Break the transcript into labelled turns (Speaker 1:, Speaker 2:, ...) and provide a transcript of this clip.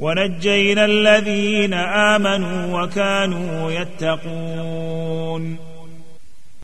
Speaker 1: ونجينا الذين آمنوا وكانوا يتقون.